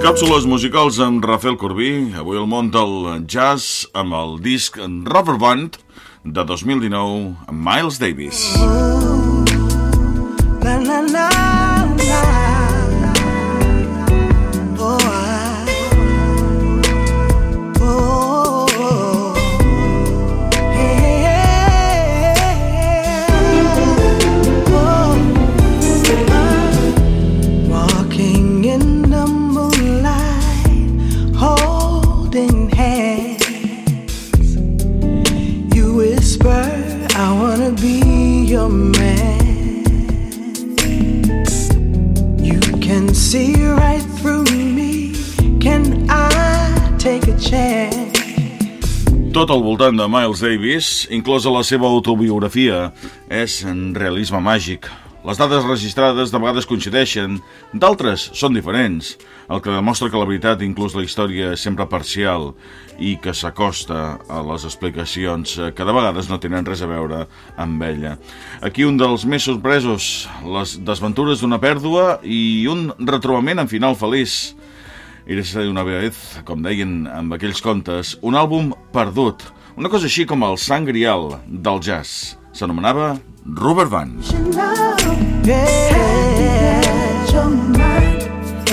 Càpsules musicals amb Rafael Corbí. Avui el món del jazz amb el disc Rubber Band de 2019 amb Miles Davis. La, your man. You can see right through me. Can I take a chance? Tot al voltant de Miles Davis, inclosa la seva autobiografia, és en realisme màgic. Les dades registrades de vegades coincideixen, d'altres són diferents, el que demostra que la veritat, inclús la història, és sempre parcial i que s'acosta a les explicacions que de vegades no tenen res a veure amb ella. Aquí un dels més sorpresos, les desventures d'una pèrdua i un retrobament en final feliç. Irse una vez, com deien amb aquells contes, un àlbum perdut, una cosa així com el sang grial del jazz. S'anomenava Rubber Band.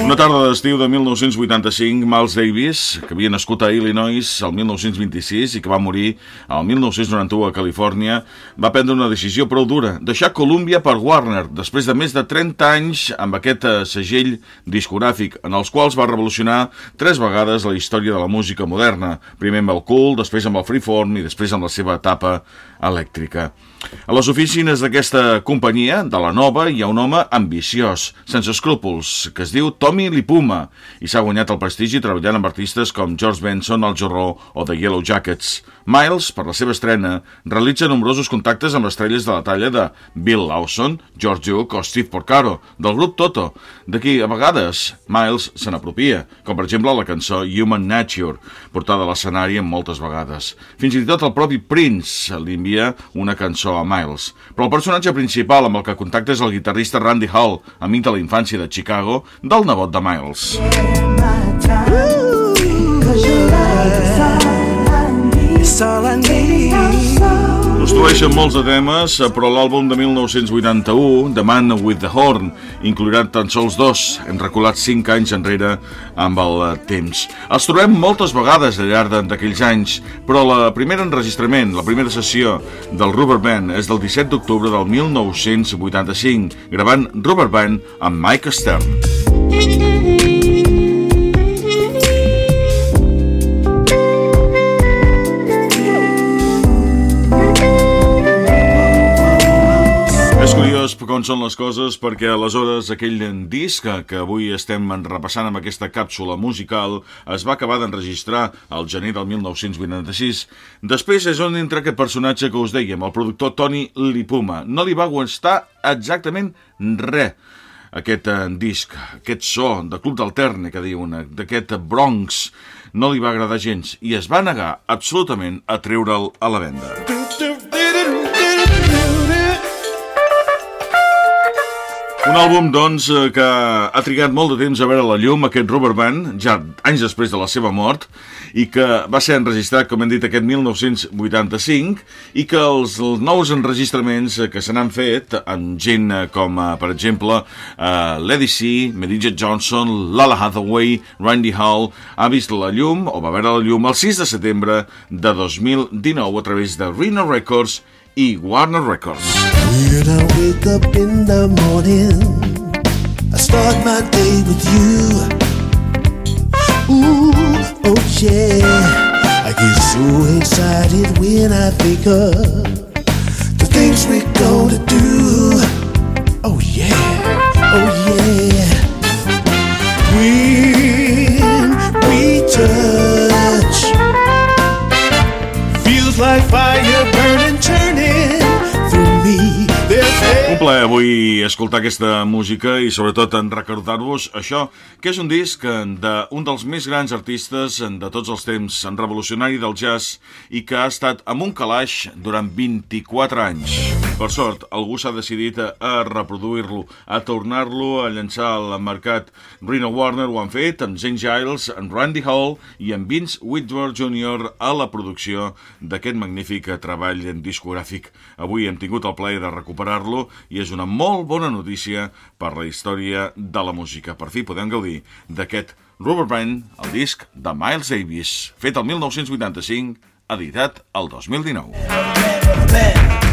Una tarda d'estiu de 1985, Miles Davis, que havia nascut a Illinois el 1926 i que va morir el 1991 a Califòrnia, va prendre una decisió prou dura, deixar Columbia per Warner, després de més de 30 anys amb aquest eh, segell discogràfic, en els quals va revolucionar tres vegades la història de la música moderna, primer amb el cool, després amb el freeform i després amb la seva etapa elèctrica. A les oficines d'aquesta companyia, de la nova, hi ha un home ambiciós, sense escrúpols, que es diu Tommy Lipuma i s'ha guanyat el prestigi treballant amb artistes com George Benson, Al Jarreau o The Yellow Jackets. Miles, per la seva estrena, realitza nombrosos contactes amb estrelles de la talla de Bill Lawson, George Duke o Steve Porcaro, del grup Toto. D'aquí, a vegades, Miles se n'apropia, com per exemple la cançó Human Nature, portada a l'escenari en moltes vegades. Fins i tot el propi Prince li envia una cançó a Miles. Però el personatge principal amb el que contacta és el guitarrista Randy Hall, amic de la infància de Chicago, del nebot de Miles. Construeixen molts de temes, però l'àlbum de 1981, The Man with the Horn, inclourà tan sols dos. Hem reculat cinc anys enrere amb el temps. Els trobem moltes vegades al llarg d'aquells anys, però la primera enregistrament, la primera sessió del Rubber Band és del 17 d'octubre del 1985, gravant Rubber Band amb Mike Stern. Són les coses perquè aleshores aquell disc que avui estem repassant amb aquesta càpsula musical es va acabar d'enregistrar al gener del 1986. Després és on entra aquest personatge que us dèiem, el productor Tony Lipuma. No li va gustar exactament res aquest eh, disc, aquest so de Club d'Alterne, que diuen, eh, d'aquest Bronx, no li va agradar gens i es va negar absolutament a treure'l a la venda. Un àlbum, doncs, eh, que ha trigat molt de temps a veure la llum, aquest Rubber Band, ja anys després de la seva mort, i que va ser enregistrat, com hem dit, aquest 1985, i que els, els nous enregistraments eh, que se n'han fet, amb gent eh, com, per exemple, eh, Lady C, Medija Johnson, Lala Hathaway, Randy Hall, ha vist la llum, o va veure la llum, el 6 de setembre de 2019 a través de Rhino Records i Warner Records. When I wake up in the morning, I start my day with you. Ooh, oh yeah. I get so excited when I think of the things we're gonna plaer avui escoltar aquesta música i sobretot en recordar-vos això, que és un disc d'un dels més grans artistes de tots els temps, en revolucionari del jazz i que ha estat amb un calaix durant 24 anys. Per sort, algú s'ha decidit a, reproduir-lo, a tornar-lo a llançar al mercat. Reno Warner ho han fet amb Zane Giles, en Randy Hall i en Vince Whitworth Jr. a la producció d'aquest magnífic treball discogràfic. Avui hem tingut el plaer de recuperar-lo i és una molt bona notícia per la història de la música. Per fi podem gaudir d'aquest Rubber Band, el disc de Miles Davis, fet el 1985, editat el 2019.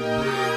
Bye.